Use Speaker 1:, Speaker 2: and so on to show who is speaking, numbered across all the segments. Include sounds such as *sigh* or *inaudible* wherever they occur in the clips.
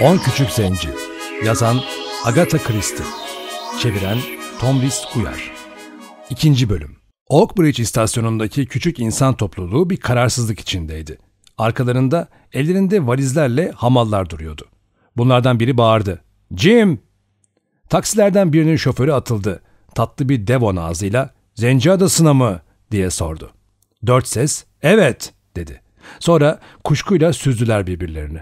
Speaker 1: On Küçük Zenci Yazan Agatha Christie Çeviren Tomris Uyar İkinci Bölüm Oakbridge istasyonundaki küçük insan topluluğu bir kararsızlık içindeydi. Arkalarında ellerinde valizlerle hamallar duruyordu. Bunlardan biri bağırdı. Jim! Taksilerden birinin şoförü atıldı. Tatlı bir devon ağzıyla Zenci Adası'na mı diye sordu. Dört ses evet dedi. Sonra kuşkuyla süzdüler birbirlerini.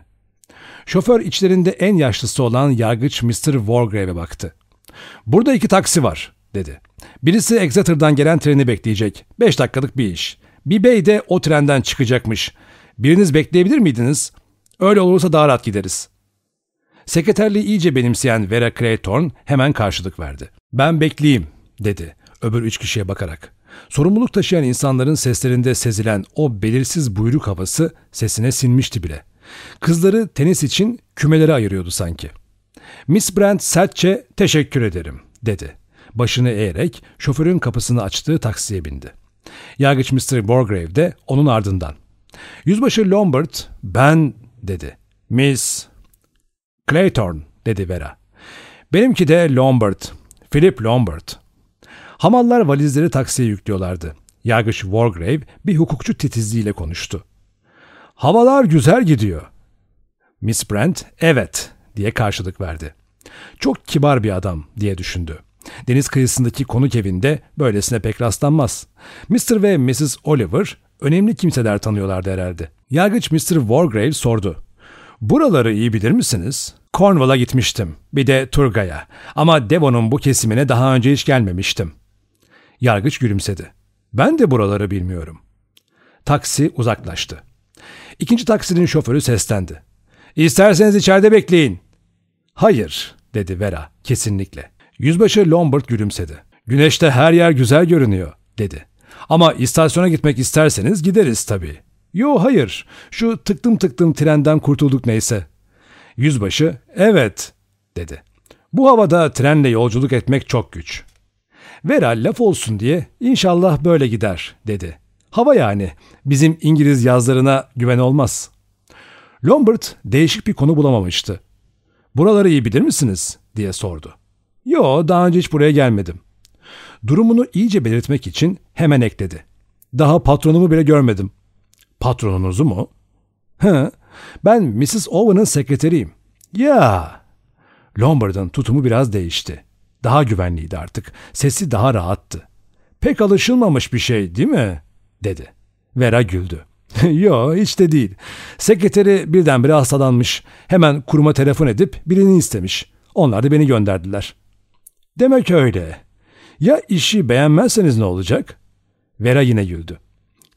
Speaker 1: Şoför içlerinde en yaşlısı olan yargıç Mr. Wargrave'e baktı. Burada iki taksi var dedi. Birisi Exeter'dan gelen treni bekleyecek. Beş dakikalık bir iş. Bir bey de o trenden çıkacakmış. Biriniz bekleyebilir miydiniz? Öyle olursa daha rahat gideriz. Sekreterliği iyice benimseyen Vera Clayton hemen karşılık verdi. Ben bekleyeyim dedi öbür üç kişiye bakarak. Sorumluluk taşıyan insanların seslerinde sezilen o belirsiz buyruk havası sesine sinmişti bile. Kızları tenis için kümelere ayırıyordu sanki. Miss Brand sertçe teşekkür ederim dedi. Başını eğerek şoförün kapısını açtığı taksiye bindi. Yargıç Mr. Borgrave de onun ardından. Yüzbaşı Lombard ben dedi. Miss Clayton dedi Vera. Benimki de Lombard. Philip Lombard. Hamallar valizleri taksiye yüklüyorlardı. Yargıç Wargrave bir hukukçu titizliğiyle konuştu. Havalar güzel gidiyor. Miss Brent evet diye karşılık verdi. Çok kibar bir adam diye düşündü. Deniz kıyısındaki konuk evinde böylesine pek rastlanmaz. Mr. ve Mrs. Oliver önemli kimseler tanıyorlardı herhalde. Yargıç Mr. Wargrave sordu. Buraları iyi bilir misiniz? Cornwall'a gitmiştim. Bir de Turgay'a. Ama Devon'un bu kesimine daha önce hiç gelmemiştim. Yargıç gülümsedi. Ben de buraları bilmiyorum. Taksi uzaklaştı. İkinci taksinin şoförü seslendi. İsterseniz içeride bekleyin. Hayır, dedi Vera kesinlikle. Yüzbaşı Lombard gülümsedi. Güneşte her yer güzel görünüyor, dedi. Ama istasyona gitmek isterseniz gideriz tabii. Yo hayır, şu tıktım tıktım trenden kurtulduk neyse. Yüzbaşı, evet, dedi. Bu havada trenle yolculuk etmek çok güç. Vera laf olsun diye inşallah böyle gider, dedi. Hava yani, bizim İngiliz yazlarına güven olmaz. Lombard değişik bir konu bulamamıştı. Buraları iyi bilir misiniz? diye sordu. Yo, daha önce hiç buraya gelmedim. Durumunu iyice belirtmek için hemen ekledi. Daha patronumu bile görmedim. Patronunuzu mu? Hı, ben Mrs. Owen'ın sekreteriyim. Ya. Lombard'ın tutumu biraz değişti. Daha güvenliydi artık. Sesi daha rahattı. Pek alışılmamış bir şey değil mi? dedi. Vera güldü. *laughs* Yo hiç de değil. Sekreteri birdenbire hastalanmış. Hemen kuruma telefon edip birini istemiş. Onlar da beni gönderdiler. Demek öyle. Ya işi beğenmezseniz ne olacak? Vera yine güldü.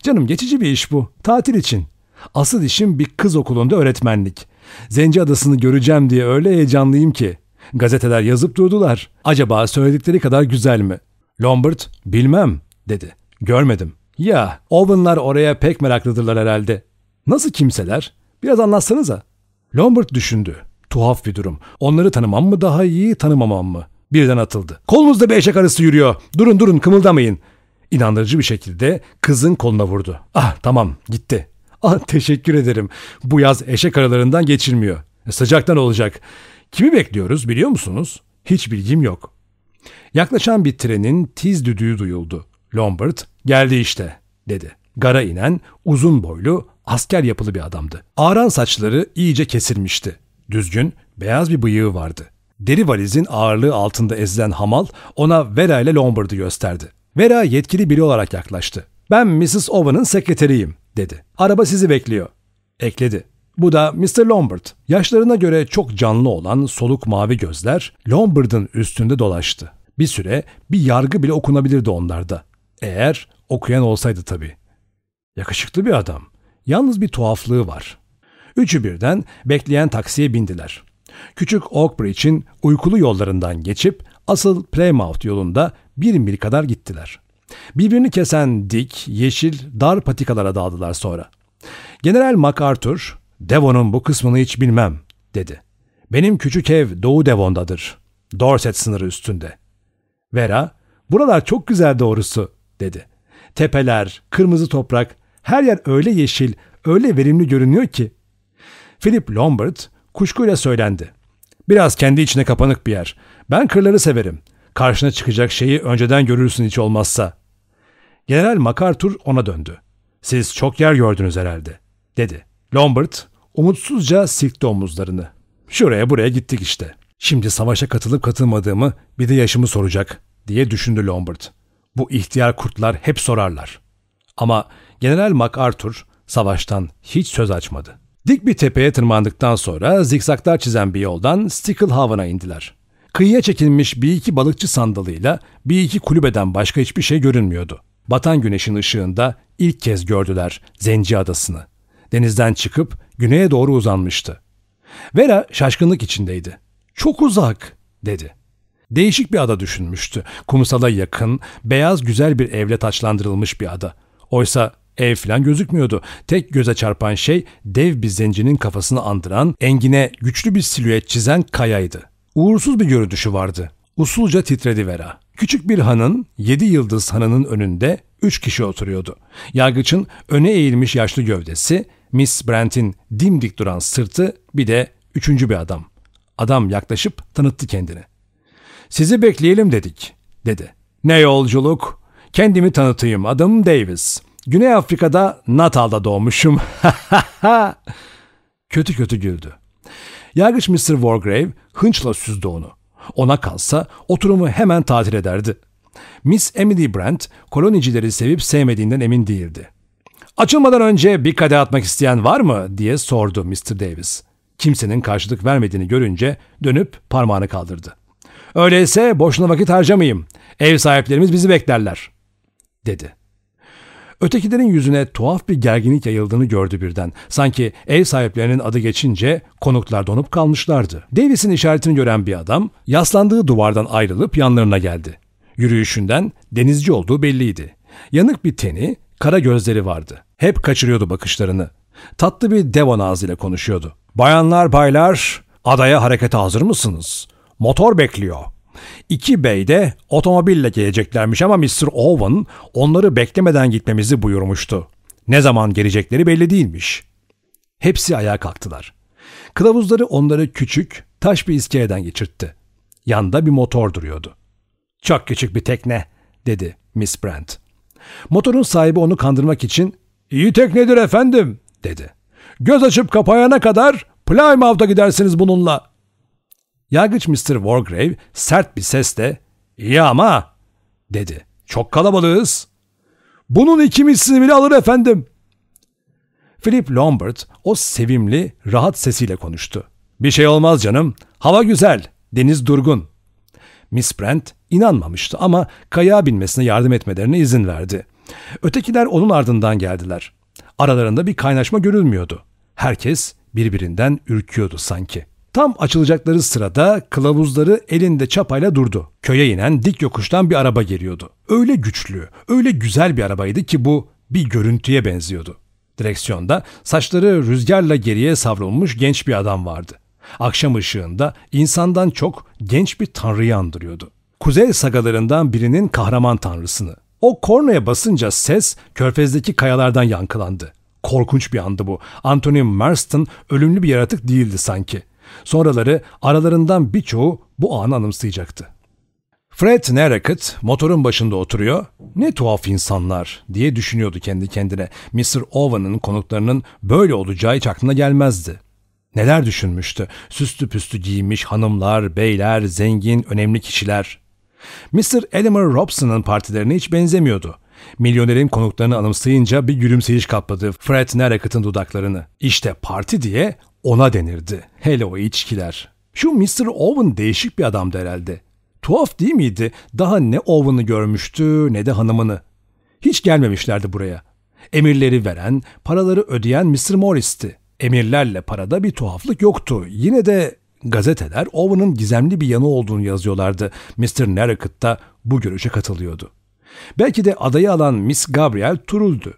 Speaker 1: Canım geçici bir iş bu. Tatil için. Asıl işim bir kız okulunda öğretmenlik. Zenci Adası'nı göreceğim diye öyle heyecanlıyım ki. Gazeteler yazıp durdular. Acaba söyledikleri kadar güzel mi? Lombard, bilmem, dedi. Görmedim. Ya, Owen'lar oraya pek meraklıdırlar herhalde. Nasıl kimseler? Biraz anlatsanıza. Lombard düşündü. Tuhaf bir durum. Onları tanımam mı daha iyi, tanımamam mı? Birden atıldı. Kolunuzda bir eşek arısı yürüyor. Durun durun kımıldamayın. İnandırıcı bir şekilde kızın koluna vurdu. Ah tamam gitti. Ah teşekkür ederim. Bu yaz eşek aralarından geçilmiyor. E, sıcaktan olacak. Kimi bekliyoruz biliyor musunuz? Hiç bilgim yok. Yaklaşan bir trenin tiz düdüğü duyuldu. Lombard geldi işte dedi. Gara inen uzun boylu asker yapılı bir adamdı. Ağran saçları iyice kesilmişti. Düzgün beyaz bir bıyığı vardı. Deri valizin ağırlığı altında ezilen hamal ona Vera ile Lombard'ı gösterdi. Vera yetkili biri olarak yaklaştı. Ben Mrs. Owen'ın sekreteriyim dedi. Araba sizi bekliyor. Ekledi. Bu da Mr. Lombard. Yaşlarına göre çok canlı olan soluk mavi gözler Lombard'ın üstünde dolaştı. Bir süre bir yargı bile okunabilirdi onlarda. Eğer okuyan olsaydı tabii. Yakışıklı bir adam. Yalnız bir tuhaflığı var. Üçü birden bekleyen taksiye bindiler. Küçük Oakbridge'in uykulu yollarından geçip asıl Plymouth yolunda bir mil kadar gittiler. Birbirini kesen dik, yeşil, dar patikalara daldılar sonra. General MacArthur, Devon'un bu kısmını hiç bilmem, dedi. Benim küçük ev Doğu Devon'dadır. Dorset sınırı üstünde. Vera, buralar çok güzel doğrusu, dedi. Tepeler, kırmızı toprak, her yer öyle yeşil, öyle verimli görünüyor ki. Philip Lombard kuşkuyla söylendi. Biraz kendi içine kapanık bir yer. Ben kırları severim. Karşına çıkacak şeyi önceden görürsün hiç olmazsa. General MacArthur ona döndü. Siz çok yer gördünüz herhalde, dedi. Lombard umutsuzca silkti omuzlarını. Şuraya buraya gittik işte. Şimdi savaşa katılıp katılmadığımı bir de yaşımı soracak diye düşündü Lombard. Bu ihtiyar kurtlar hep sorarlar. Ama General MacArthur savaştan hiç söz açmadı. Dik bir tepeye tırmandıktan sonra zikzaklar çizen bir yoldan Sticklhaven'a indiler. Kıyıya çekilmiş bir iki balıkçı sandalıyla bir iki kulübeden başka hiçbir şey görünmüyordu. Batan güneşin ışığında ilk kez gördüler Zenci Adası'nı. Denizden çıkıp güneye doğru uzanmıştı. Vera şaşkınlık içindeydi. Çok uzak dedi. Değişik bir ada düşünmüştü. Kumsala yakın, beyaz güzel bir evle taçlandırılmış bir ada. Oysa ev falan gözükmüyordu. Tek göze çarpan şey dev bir zencinin kafasını andıran, engine güçlü bir silüet çizen kayaydı. Uğursuz bir görünüşü vardı. Usulca titredi Vera. Küçük bir hanın, yedi yıldız hanının önünde üç kişi oturuyordu. Yargıçın öne eğilmiş yaşlı gövdesi, Miss Brent'in dimdik duran sırtı, bir de üçüncü bir adam. Adam yaklaşıp tanıttı kendini. Sizi bekleyelim dedik, dedi. Ne yolculuk? Kendimi tanıtayım, adım Davis. Güney Afrika'da Natal'da doğmuşum. *laughs* kötü kötü güldü. Yargıç Mr. Wargrave hınçla süzdü onu. Ona kalsa oturumu hemen tatil ederdi. Miss Emily Brent kolonicileri sevip sevmediğinden emin değildi. Açılmadan önce bir kadeh atmak isteyen var mı diye sordu Mr. Davis. Kimsenin karşılık vermediğini görünce dönüp parmağını kaldırdı. Öyleyse boşuna vakit harcamayayım. Ev sahiplerimiz bizi beklerler, dedi. Ötekilerin yüzüne tuhaf bir gerginlik yayıldığını gördü birden. Sanki ev sahiplerinin adı geçince konuklar donup kalmışlardı. Davis'in işaretini gören bir adam yaslandığı duvardan ayrılıp yanlarına geldi. Yürüyüşünden denizci olduğu belliydi. Yanık bir teni, kara gözleri vardı. Hep kaçırıyordu bakışlarını. Tatlı bir devon ağzıyla konuşuyordu. Bayanlar baylar, adaya harekete hazır mısınız? Motor bekliyor. İki bey de otomobille geleceklermiş ama Mr. Owen onları beklemeden gitmemizi buyurmuştu. Ne zaman gelecekleri belli değilmiş. Hepsi ayağa kalktılar. Kılavuzları onları küçük, taş bir iskeleden geçirtti. Yanda bir motor duruyordu. Çok küçük bir tekne, dedi Miss Brent. Motorun sahibi onu kandırmak için, iyi teknedir efendim, dedi. Göz açıp kapayana kadar Plymouth'a gidersiniz bununla. Yargıç Mr. Wargrave sert bir sesle ''İyi ama'' dedi. ''Çok kalabalığız.'' ''Bunun iki mislini bile alır efendim.'' Philip Lombard o sevimli, rahat sesiyle konuştu. ''Bir şey olmaz canım. Hava güzel. Deniz durgun.'' Miss Brent inanmamıştı ama kayağa binmesine yardım etmelerine izin verdi. Ötekiler onun ardından geldiler. Aralarında bir kaynaşma görülmüyordu. Herkes birbirinden ürküyordu sanki. Tam açılacakları sırada kılavuzları elinde çapayla durdu. Köye inen dik yokuştan bir araba geliyordu. Öyle güçlü, öyle güzel bir arabaydı ki bu bir görüntüye benziyordu. Direksiyonda saçları rüzgarla geriye savrulmuş genç bir adam vardı. Akşam ışığında insandan çok genç bir tanrıyı andırıyordu. Kuzey sagalarından birinin kahraman tanrısını. O kornaya basınca ses körfezdeki kayalardan yankılandı. Korkunç bir andı bu. Anthony Marston ölümlü bir yaratık değildi sanki. Sonraları aralarından birçoğu bu anı anımsayacaktı. Fred Narracket motorun başında oturuyor. Ne tuhaf insanlar diye düşünüyordu kendi kendine. Mr. Owen'ın konuklarının böyle olacağı hiç aklına gelmezdi. Neler düşünmüştü? Süslü püslü giymiş hanımlar, beyler, zengin, önemli kişiler. Mr. Elmer Robson'ın partilerine hiç benzemiyordu. Milyonerin konuklarını anımsayınca bir gülümseyiş kapladı Fred Narracket'ın dudaklarını. İşte parti diye ona denirdi. Hele o içkiler. Şu Mr. Owen değişik bir adamdı herhalde. Tuhaf değil miydi? Daha ne Owen'ı görmüştü ne de hanımını. Hiç gelmemişlerdi buraya. Emirleri veren, paraları ödeyen Mr. Morris'ti. Emirlerle parada bir tuhaflık yoktu. Yine de gazeteler Owen'ın gizemli bir yanı olduğunu yazıyorlardı. Mr. Narracket da bu görüşe katılıyordu. Belki de adayı alan Miss Gabriel Turul'du.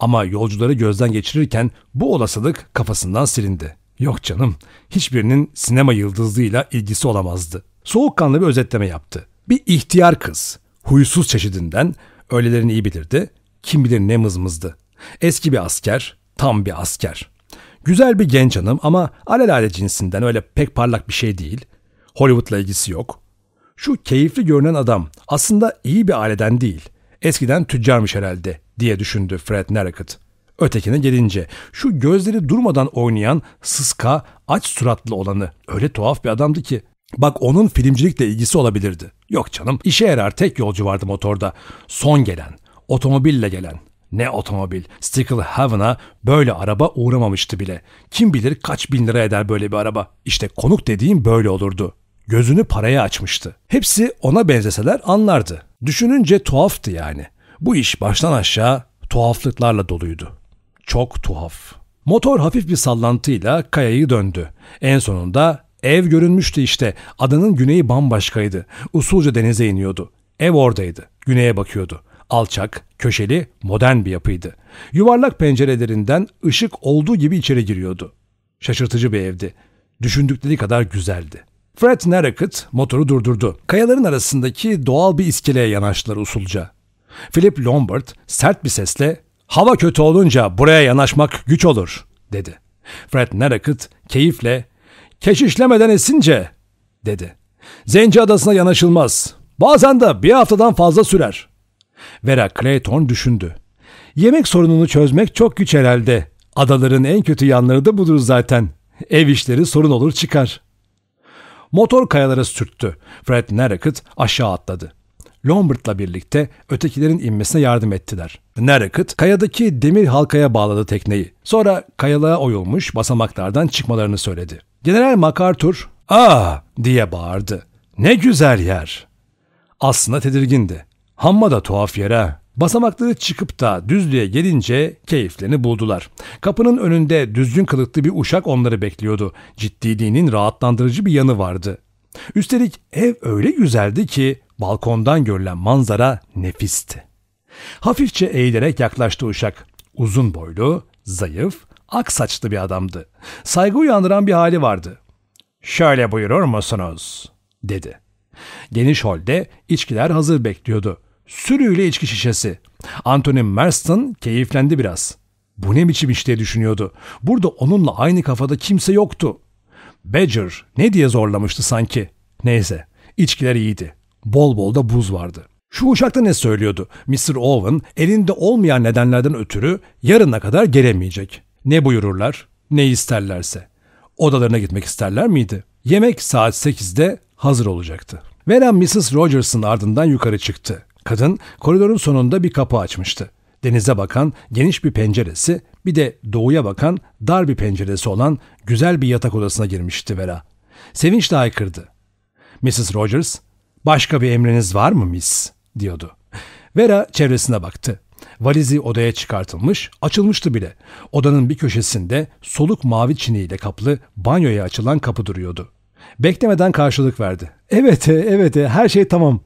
Speaker 1: Ama yolcuları gözden geçirirken bu olasılık kafasından silindi. Yok canım, hiçbirinin sinema yıldızlığıyla ilgisi olamazdı. Soğukkanlı bir özetleme yaptı. Bir ihtiyar kız, huysuz çeşidinden, öylelerini iyi bilirdi, kim bilir ne mızmızdı. Eski bir asker, tam bir asker. Güzel bir genç hanım ama alelade cinsinden öyle pek parlak bir şey değil. Hollywood'la ilgisi yok. Şu keyifli görünen adam aslında iyi bir aileden değil. Eskiden tüccarmış herhalde diye düşündü Fred Narracott. Ötekine gelince şu gözleri durmadan oynayan sıska, aç suratlı olanı öyle tuhaf bir adamdı ki. Bak onun filmcilikle ilgisi olabilirdi. Yok canım işe yarar tek yolcu vardı motorda. Son gelen, otomobille gelen. Ne otomobil? Stickle Heaven'a böyle araba uğramamıştı bile. Kim bilir kaç bin lira eder böyle bir araba. İşte konuk dediğim böyle olurdu. Gözünü paraya açmıştı. Hepsi ona benzeseler anlardı. Düşününce tuhaftı yani. Bu iş baştan aşağı tuhaflıklarla doluydu. Çok tuhaf. Motor hafif bir sallantıyla kayayı döndü. En sonunda ev görünmüştü işte. Adanın güneyi bambaşkaydı. Usulca denize iniyordu. Ev oradaydı. Güneye bakıyordu. Alçak, köşeli, modern bir yapıydı. Yuvarlak pencerelerinden ışık olduğu gibi içeri giriyordu. Şaşırtıcı bir evdi. Düşündükleri kadar güzeldi. Fred Narracott motoru durdurdu. Kayaların arasındaki doğal bir iskeleye yanaştılar usulca. Philip Lombard sert bir sesle ''Hava kötü olunca buraya yanaşmak güç olur.'' dedi. Fred Narracott keyifle ''Keşişlemeden esince.'' dedi. ''Zenci adasına yanaşılmaz. Bazen de bir haftadan fazla sürer.'' Vera Clayton düşündü. Yemek sorununu çözmek çok güç herhalde. Adaların en kötü yanları da budur zaten. Ev işleri sorun olur çıkar. Motor kayalara sürttü. Fred Narracott aşağı atladı. Lombard'la birlikte ötekilerin inmesine yardım ettiler. Narracott kayadaki demir halkaya bağladı tekneyi. Sonra kayalığa oyulmuş basamaklardan çıkmalarını söyledi. General MacArthur ''Aa!'' diye bağırdı. ''Ne güzel yer!'' Aslında tedirgindi. Hamma da tuhaf yere. Basamakları çıkıp da düzlüğe gelince keyiflerini buldular. Kapının önünde düzgün kılıklı bir uşak onları bekliyordu. Ciddiliğinin rahatlandırıcı bir yanı vardı. Üstelik ev öyle güzeldi ki balkondan görülen manzara nefisti. Hafifçe eğilerek yaklaştı uşak. Uzun boylu, zayıf, ak saçlı bir adamdı. Saygı uyandıran bir hali vardı. ''Şöyle buyurur musunuz?'' dedi. Geniş holde içkiler hazır bekliyordu. Sürüyle içki şişesi. Anthony Marston keyiflendi biraz. Bu ne biçim iş diye düşünüyordu. Burada onunla aynı kafada kimse yoktu. Badger ne diye zorlamıştı sanki. Neyse içkiler iyiydi. Bol bol da buz vardı. Şu uçakta ne söylüyordu? Mr. Owen elinde olmayan nedenlerden ötürü yarına kadar gelemeyecek. Ne buyururlar, ne isterlerse. Odalarına gitmek isterler miydi? Yemek saat 8'de hazır olacaktı. Vera Mrs. Rogers'ın ardından yukarı çıktı. Kadın koridorun sonunda bir kapı açmıştı. Denize bakan geniş bir penceresi, bir de doğuya bakan dar bir penceresi olan güzel bir yatak odasına girmişti Vera. Sevinçle haykırdı. Mrs. Rogers, başka bir emriniz var mı miss? diyordu. Vera çevresine baktı. Valizi odaya çıkartılmış, açılmıştı bile. Odanın bir köşesinde soluk mavi çiniyle kaplı banyoya açılan kapı duruyordu. Beklemeden karşılık verdi. Evet, evet, her şey tamam.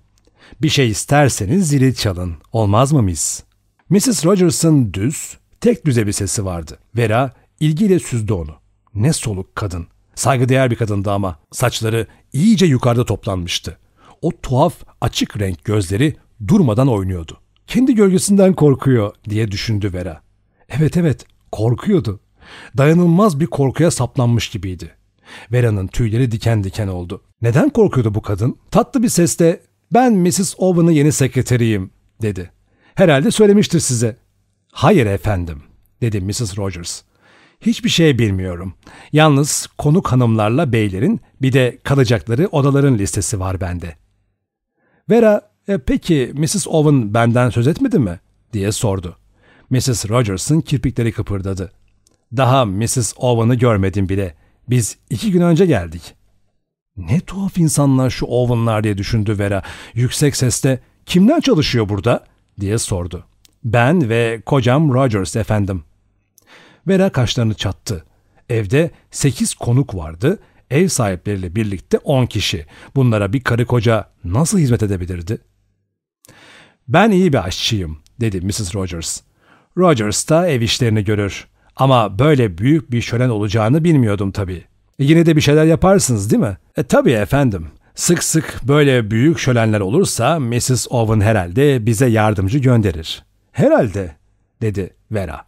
Speaker 1: Bir şey isterseniz zili çalın. Olmaz mı miss? Mrs. Rogers'ın düz, tek düze bir sesi vardı. Vera ilgiyle süzdü onu. Ne soluk kadın. Saygıdeğer bir kadındı ama saçları iyice yukarıda toplanmıştı. O tuhaf açık renk gözleri durmadan oynuyordu. Kendi gölgesinden korkuyor diye düşündü Vera. Evet evet korkuyordu. Dayanılmaz bir korkuya saplanmış gibiydi. Vera'nın tüyleri diken diken oldu. Neden korkuyordu bu kadın? Tatlı bir sesle ben Mrs. Owen'ın yeni sekreteriyim dedi. Herhalde söylemiştir size. Hayır efendim dedi Mrs. Rogers. Hiçbir şey bilmiyorum. Yalnız konuk hanımlarla beylerin bir de kalacakları odaların listesi var bende. Vera e, peki Mrs. Owen benden söz etmedi mi? diye sordu. Mrs. Rogers'ın kirpikleri kıpırdadı. Daha Mrs. Owen'ı görmedim bile. Biz iki gün önce geldik. Ne tuhaf insanlar şu Owen'lar diye düşündü Vera. Yüksek sesle kimler çalışıyor burada diye sordu. Ben ve kocam Rogers efendim. Vera kaşlarını çattı. Evde sekiz konuk vardı. Ev sahipleriyle birlikte on kişi. Bunlara bir karı koca nasıl hizmet edebilirdi? Ben iyi bir aşçıyım dedi Mrs. Rogers. Rogers da ev işlerini görür. Ama böyle büyük bir şölen olacağını bilmiyordum tabii. E, yine de bir şeyler yaparsınız değil mi? E tabii efendim. Sık sık böyle büyük şölenler olursa Mrs. Owen herhalde bize yardımcı gönderir. Herhalde, dedi Vera.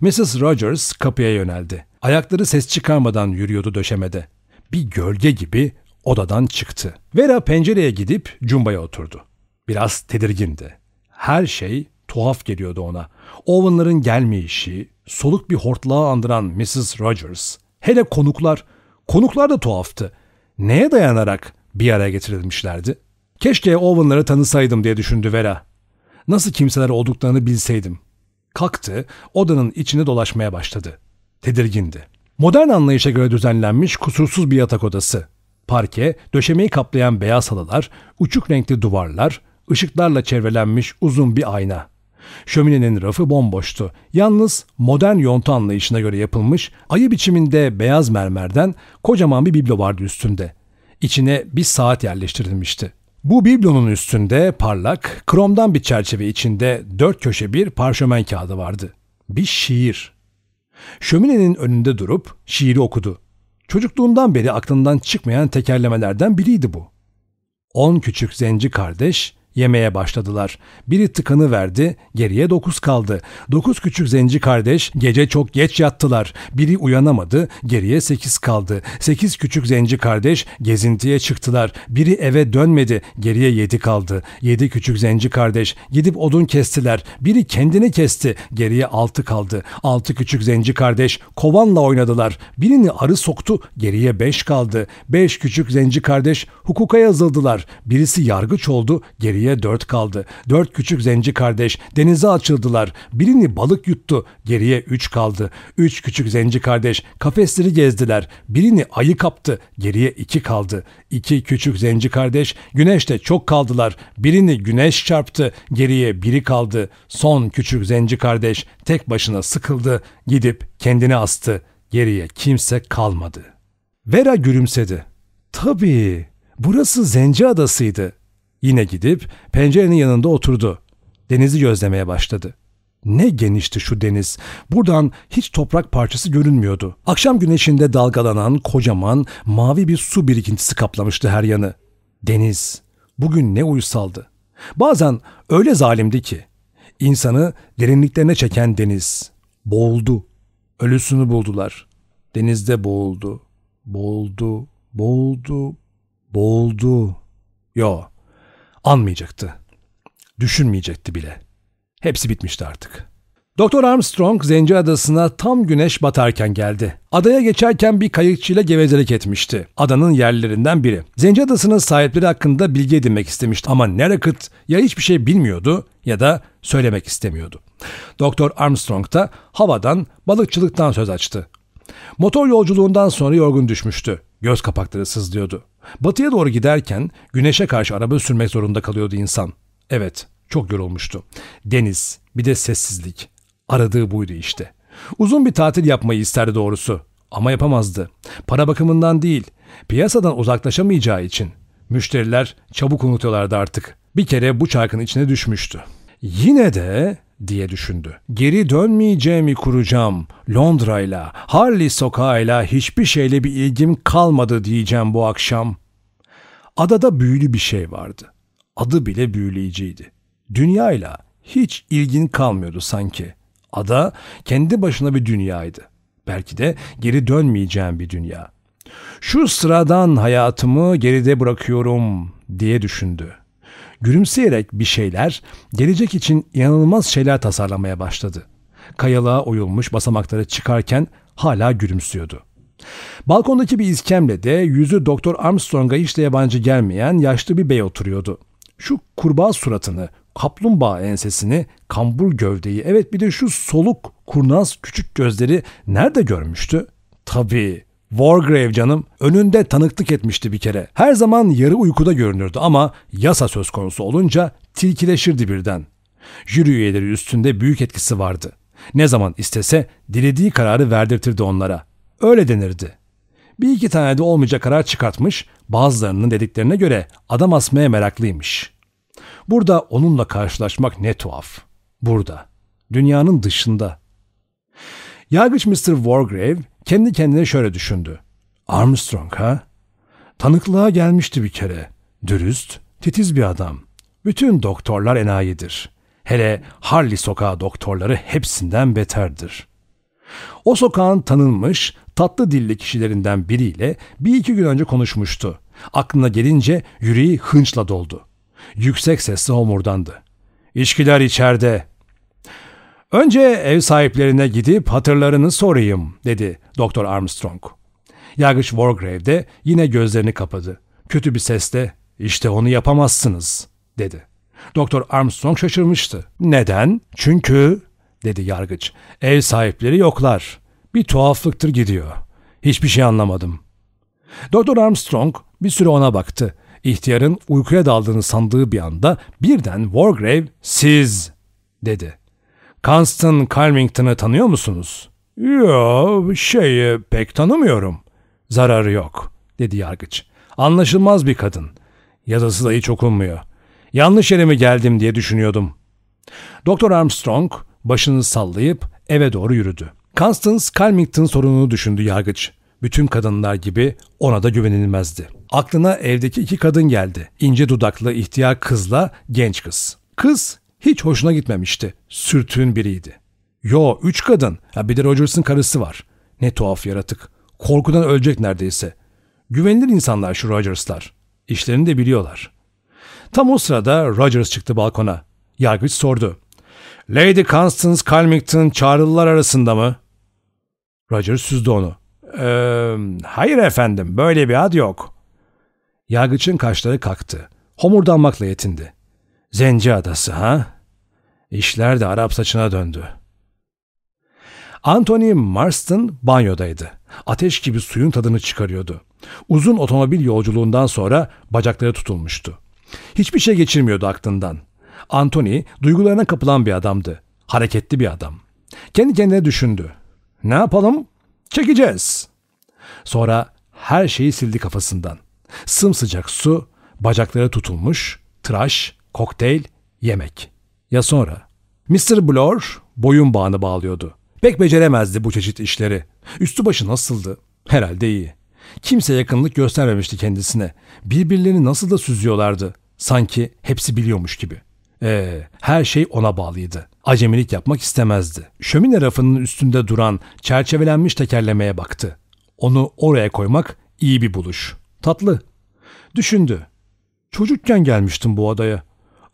Speaker 1: Mrs. Rogers kapıya yöneldi. Ayakları ses çıkarmadan yürüyordu döşemede. Bir gölge gibi odadan çıktı. Vera pencereye gidip Cumba'ya oturdu. Biraz tedirgindi. Her şey tuhaf geliyordu ona. Owen'ların gelmeyişi, soluk bir hortlağı andıran Mrs. Rogers. Hele konuklar. Konuklar da tuhaftı. Neye dayanarak bir araya getirilmişlerdi? Keşke Owen'ları tanısaydım diye düşündü Vera. Nasıl kimseler olduklarını bilseydim. Kalktı, odanın içine dolaşmaya başladı. Tedirgindi. Modern anlayışa göre düzenlenmiş kusursuz bir yatak odası. Parke, döşemeyi kaplayan beyaz halılar, uçuk renkli duvarlar, ışıklarla çevrelenmiş uzun bir ayna. Şöminenin rafı bomboştu. Yalnız modern yontu anlayışına göre yapılmış ayı biçiminde beyaz mermerden kocaman bir biblo vardı üstünde. İçine bir saat yerleştirilmişti. Bu biblonun üstünde parlak, kromdan bir çerçeve içinde dört köşe bir parşömen kağıdı vardı. Bir şiir. Şöminenin önünde durup şiiri okudu. Çocukluğundan beri aklından çıkmayan tekerlemelerden biriydi bu. On küçük zenci kardeş Yemeye başladılar. Biri tıkanı verdi, geriye dokuz kaldı. Dokuz küçük zenci kardeş gece çok geç yattılar. Biri uyanamadı, geriye sekiz kaldı. Sekiz küçük zenci kardeş gezintiye çıktılar. Biri eve dönmedi, geriye yedi kaldı. Yedi küçük zenci kardeş gidip odun kestiler. Biri kendini kesti, geriye altı kaldı. Altı küçük zenci kardeş kovanla oynadılar. Birini arı soktu, geriye beş kaldı. Beş küçük zenci kardeş hukuka yazıldılar. Birisi yargıç oldu, geriye Geriye dört kaldı. Dört küçük zenci kardeş denize açıldılar. Birini balık yuttu. Geriye üç kaldı. Üç küçük zenci kardeş kafesleri gezdiler. Birini ayı kaptı. Geriye iki kaldı. İki küçük zenci kardeş güneşte çok kaldılar. Birini güneş çarptı. Geriye biri kaldı. Son küçük zenci kardeş tek başına sıkıldı. Gidip kendini astı. Geriye kimse kalmadı. Vera gülümsedi. Tabii, burası Zenci Adası'ydı. Yine gidip pencerenin yanında oturdu. Denizi gözlemeye başladı. Ne genişti şu deniz. Buradan hiç toprak parçası görünmüyordu. Akşam güneşinde dalgalanan kocaman mavi bir su birikintisi kaplamıştı her yanı. Deniz. Bugün ne uysaldı. Bazen öyle zalimdi ki. insanı derinliklerine çeken deniz. Boğuldu. Ölüsünü buldular. Denizde boğuldu. Boğuldu. Boğuldu. Boğuldu. Yo. Anmayacaktı. Düşünmeyecekti bile. Hepsi bitmişti artık. Doktor Armstrong Zenci Adası'na tam güneş batarken geldi. Adaya geçerken bir kayıkçıyla gevezelik etmişti. Adanın yerlilerinden biri. Zenci Adası'nın sahipleri hakkında bilgi edinmek istemişti ama Nerakıt ya hiçbir şey bilmiyordu ya da söylemek istemiyordu. Doktor Armstrong da havadan, balıkçılıktan söz açtı. Motor yolculuğundan sonra yorgun düşmüştü. Göz kapakları sızlıyordu. Batıya doğru giderken güneşe karşı araba sürmek zorunda kalıyordu insan. Evet, çok yorulmuştu. Deniz, bir de sessizlik. Aradığı buydu işte. Uzun bir tatil yapmayı isterdi doğrusu. Ama yapamazdı. Para bakımından değil, piyasadan uzaklaşamayacağı için. Müşteriler çabuk unutuyorlardı artık. Bir kere bu çarkın içine düşmüştü. Yine de diye düşündü. Geri dönmeyeceğimi kuracağım. Londra'yla, Harley sokağıyla hiçbir şeyle bir ilgim kalmadı diyeceğim bu akşam. Adada büyülü bir şey vardı. Adı bile büyüleyiciydi. Dünyayla hiç ilgin kalmıyordu sanki. Ada kendi başına bir dünyaydı. Belki de geri dönmeyeceğim bir dünya. Şu sıradan hayatımı geride bırakıyorum diye düşündü. Gülümseyerek bir şeyler, gelecek için inanılmaz şeyler tasarlamaya başladı. Kayalığa oyulmuş basamakları çıkarken hala gülümsüyordu. Balkondaki bir iskemlede yüzü Doktor Armstrong'a hiç de yabancı gelmeyen yaşlı bir bey oturuyordu. Şu kurbağa suratını, kaplumbağa ensesini, kambur gövdeyi, evet bir de şu soluk, kurnaz küçük gözleri nerede görmüştü? Tabii Wargrave canım önünde tanıklık etmişti bir kere. Her zaman yarı uykuda görünürdü ama yasa söz konusu olunca tilkileşirdi birden. Jüri üyeleri üstünde büyük etkisi vardı. Ne zaman istese dilediği kararı verdirtirdi onlara. Öyle denirdi. Bir iki tane de olmayacak karar çıkartmış, bazılarının dediklerine göre adam asmaya meraklıymış. Burada onunla karşılaşmak ne tuhaf. Burada. Dünyanın dışında. Yargıç Mr. Wargrave kendi kendine şöyle düşündü. Armstrong ha? Tanıklığa gelmişti bir kere. Dürüst, titiz bir adam. Bütün doktorlar enayidir. Hele Harley sokağı doktorları hepsinden beterdir. O sokağın tanınmış, tatlı dilli kişilerinden biriyle bir iki gün önce konuşmuştu. Aklına gelince yüreği hınçla doldu. Yüksek sesle homurdandı. İçkiler içeride. Önce ev sahiplerine gidip hatırlarını sorayım, dedi Doktor Armstrong. Yargıç Wargrave de yine gözlerini kapadı. Kötü bir sesle, işte onu yapamazsınız, dedi. Doktor Armstrong şaşırmıştı. Neden? Çünkü, dedi yargıç, ev sahipleri yoklar. Bir tuhaflıktır gidiyor. Hiçbir şey anlamadım. Doktor Armstrong bir süre ona baktı. İhtiyarın uykuya daldığını sandığı bir anda birden Wargrave siz dedi. Constant Calmington'ı tanıyor musunuz? Yo şey pek tanımıyorum. Zararı yok dedi yargıç. Anlaşılmaz bir kadın. Yazısı da hiç okunmuyor. Yanlış yere mi geldim diye düşünüyordum. Doktor Armstrong başını sallayıp eve doğru yürüdü. Constance Calmington sorununu düşündü yargıç. Bütün kadınlar gibi ona da güvenilmezdi. Aklına evdeki iki kadın geldi. İnce dudaklı ihtiyar kızla genç kız. Kız hiç hoşuna gitmemişti. Sürtüğün biriydi. Yo üç kadın. Ya bir de Rogers'ın karısı var. Ne tuhaf yaratık. Korkudan ölecek neredeyse. Güvenilir insanlar şu Rogers'lar. İşlerini de biliyorlar. Tam o sırada Rogers çıktı balkona. Yargıç sordu. Lady Constance Calmington çağrılılar arasında mı? Rogers süzdü onu. Ee, hayır efendim böyle bir ad yok. Yargıçın kaşları kalktı. Homurdanmakla yetindi. Zenci adası ha? İşler de Arap saçına döndü. Anthony Marston banyodaydı. Ateş gibi suyun tadını çıkarıyordu. Uzun otomobil yolculuğundan sonra bacakları tutulmuştu. Hiçbir şey geçirmiyordu aklından. Anthony duygularına kapılan bir adamdı. Hareketli bir adam. Kendi kendine düşündü. Ne yapalım? Çekeceğiz. Sonra her şeyi sildi kafasından. Sımsıcak su, bacakları tutulmuş, tıraş, kokteyl, yemek. Ya sonra? Mr. Blor boyun bağını bağlıyordu. Pek beceremezdi bu çeşit işleri. Üstü başı nasıldı? Herhalde iyi. Kimse yakınlık göstermemişti kendisine. Birbirlerini nasıl da süzüyorlardı. Sanki hepsi biliyormuş gibi. Ee, her şey ona bağlıydı. Acemilik yapmak istemezdi. Şömine rafının üstünde duran çerçevelenmiş tekerlemeye baktı. Onu oraya koymak iyi bir buluş. Tatlı. Düşündü. Çocukken gelmiştim bu adaya.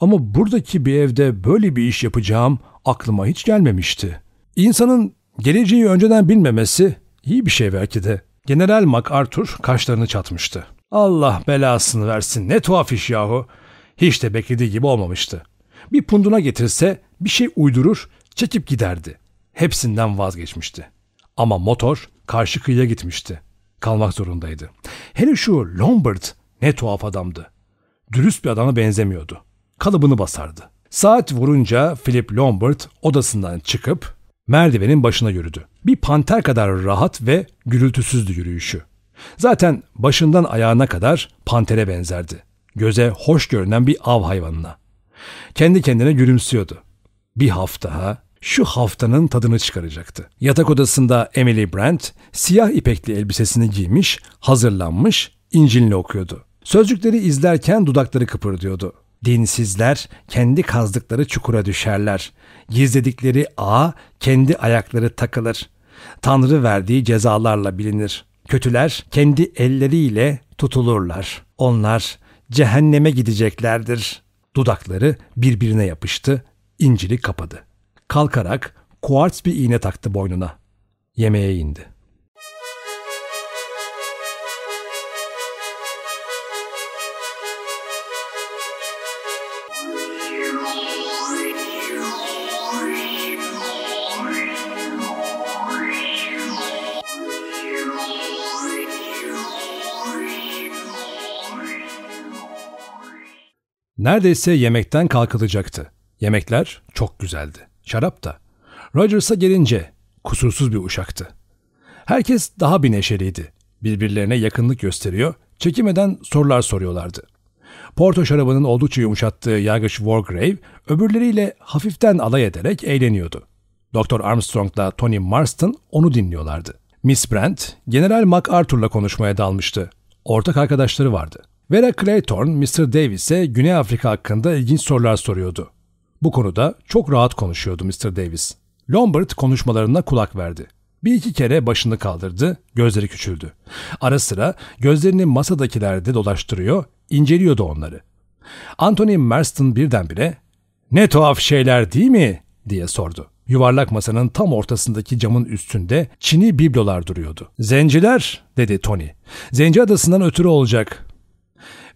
Speaker 1: Ama buradaki bir evde böyle bir iş yapacağım aklıma hiç gelmemişti. İnsanın geleceği önceden bilmemesi iyi bir şey belki de. General MacArthur kaşlarını çatmıştı. Allah belasını versin ne tuhaf iş yahu. Hiç de beklediği gibi olmamıştı. Bir punduna getirse bir şey uydurur çekip giderdi. Hepsinden vazgeçmişti. Ama motor karşı kıyıya gitmişti. Kalmak zorundaydı. Hele şu Lombard ne tuhaf adamdı. Dürüst bir adama benzemiyordu. Kalıbını basardı. Saat vurunca Philip Lombard odasından çıkıp merdivenin başına yürüdü. Bir panter kadar rahat ve gürültüsüzdü yürüyüşü. Zaten başından ayağına kadar pantere benzerdi. Göze hoş görünen bir av hayvanına. Kendi kendine gülümsüyordu. Bir hafta ha, şu haftanın tadını çıkaracaktı. Yatak odasında Emily Brent siyah ipekli elbisesini giymiş, hazırlanmış, İncil'ini okuyordu. Sözcükleri izlerken dudakları kıpırdıyordu. Dinsizler kendi kazdıkları çukura düşerler. Gizledikleri ağ kendi ayakları takılır. Tanrı verdiği cezalarla bilinir. Kötüler kendi elleriyle tutulurlar. Onlar cehenneme gideceklerdir. Dudakları birbirine yapıştı, incili kapadı. Kalkarak kuarts bir iğne taktı boynuna. Yemeğe indi. Neredeyse yemekten kalkılacaktı. Yemekler çok güzeldi. Şarap da. Rogers'a gelince kusursuz bir uşaktı. Herkes daha bir neşeliydi. Birbirlerine yakınlık gösteriyor, çekimeden sorular soruyorlardı. Porto şarabının oldukça yumuşattığı yargıç Wargrave öbürleriyle hafiften alay ederek eğleniyordu. Doktor Armstrong'la Tony Marston onu dinliyorlardı. Miss Brent, General MacArthur'la konuşmaya dalmıştı. Ortak arkadaşları vardı. Vera Clayton, Mr. Davis'e Güney Afrika hakkında ilginç sorular soruyordu. Bu konuda çok rahat konuşuyordu Mr. Davis. Lombard konuşmalarına kulak verdi. Bir iki kere başını kaldırdı, gözleri küçüldü. Ara sıra gözlerini masadakilerde dolaştırıyor, inceliyordu onları. Anthony Marston birdenbire ''Ne tuhaf şeyler değil mi?'' diye sordu. Yuvarlak masanın tam ortasındaki camın üstünde çini biblolar duruyordu. ''Zenciler'' dedi Tony. ''Zenci adasından ötürü olacak.''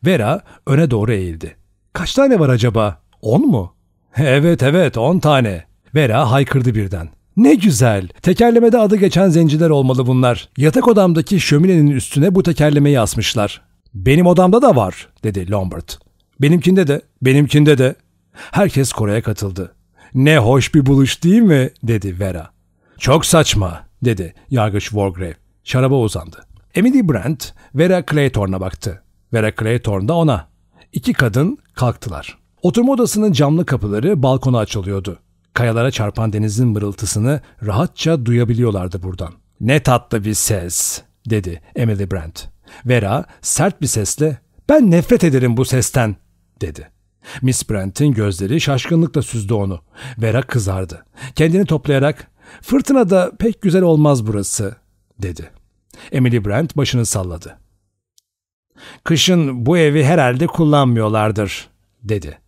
Speaker 1: Vera öne doğru eğildi. ''Kaç tane var acaba? On mu?'' *laughs* ''Evet evet on tane.'' Vera haykırdı birden. Ne güzel. Tekerlemede adı geçen zenciler olmalı bunlar. Yatak odamdaki şöminenin üstüne bu tekerlemeyi asmışlar. Benim odamda da var, dedi Lombard. Benimkinde de, benimkinde de. Herkes Kore'ye katıldı. Ne hoş bir buluş değil mi? dedi Vera. Çok saçma, dedi yargıç Wargrave. Şaraba uzandı. Emily Brent, Vera Claytorn'a baktı. Vera Claytorn da ona. İki kadın kalktılar. Oturma odasının camlı kapıları balkona açılıyordu. Kayalara çarpan denizin mırıltısını rahatça duyabiliyorlardı buradan. Ne tatlı bir ses, dedi Emily Brent. Vera sert bir sesle ben nefret ederim bu sesten, dedi. Miss Brent'in gözleri şaşkınlıkla süzdü onu. Vera kızardı. Kendini toplayarak fırtınada pek güzel olmaz burası, dedi. Emily Brent başını salladı. Kışın bu evi herhalde kullanmıyorlardır, dedi.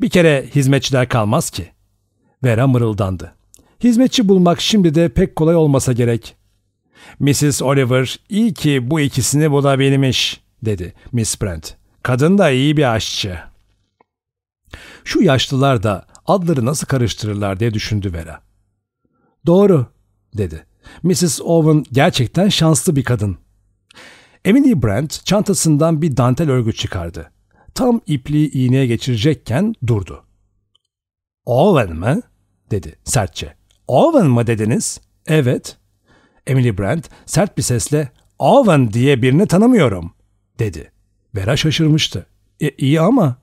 Speaker 1: Bir kere hizmetçiler kalmaz ki. Vera mırıldandı. Hizmetçi bulmak şimdi de pek kolay olmasa gerek. Mrs. Oliver iyi ki bu ikisini bulabilmiş, dedi Miss Brent. Kadın da iyi bir aşçı. Şu yaşlılar da adları nasıl karıştırırlar diye düşündü Vera. Doğru, dedi. Mrs. Owen gerçekten şanslı bir kadın. Emily Brent çantasından bir dantel örgü çıkardı. Tam ipliği iğneye geçirecekken durdu. Owen mı? dedi sertçe. Owen mı dediniz? Evet. Emily Brent sert bir sesle Owen diye birini tanımıyorum dedi. Vera şaşırmıştı. E, iyi ama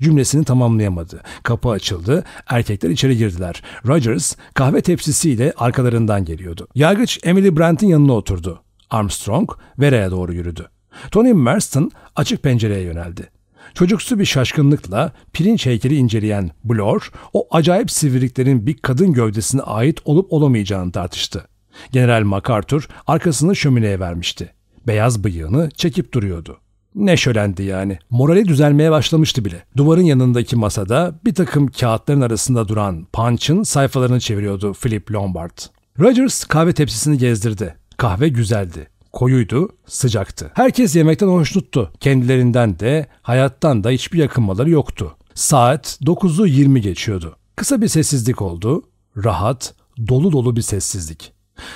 Speaker 1: cümlesini tamamlayamadı. Kapı açıldı, erkekler içeri girdiler. Rogers kahve tepsisiyle arkalarından geliyordu. Yargıç Emily Brent'in yanına oturdu. Armstrong Vera'ya doğru yürüdü. Tony Marston açık pencereye yöneldi. Çocuksu bir şaşkınlıkla pirinç heykeli inceleyen Blor, o acayip sivriliklerin bir kadın gövdesine ait olup olamayacağını tartıştı. General MacArthur arkasını şömineye vermişti. Beyaz bıyığını çekip duruyordu. Ne şölendi yani. Morali düzelmeye başlamıştı bile. Duvarın yanındaki masada bir takım kağıtların arasında duran Punch'ın sayfalarını çeviriyordu Philip Lombard. Rogers kahve tepsisini gezdirdi. Kahve güzeldi. Koyuydu, sıcaktı. Herkes yemekten hoşnuttu. Kendilerinden de, hayattan da hiçbir yakınmaları yoktu. Saat 9'u 20 geçiyordu. Kısa bir sessizlik oldu. Rahat, dolu dolu bir sessizlik.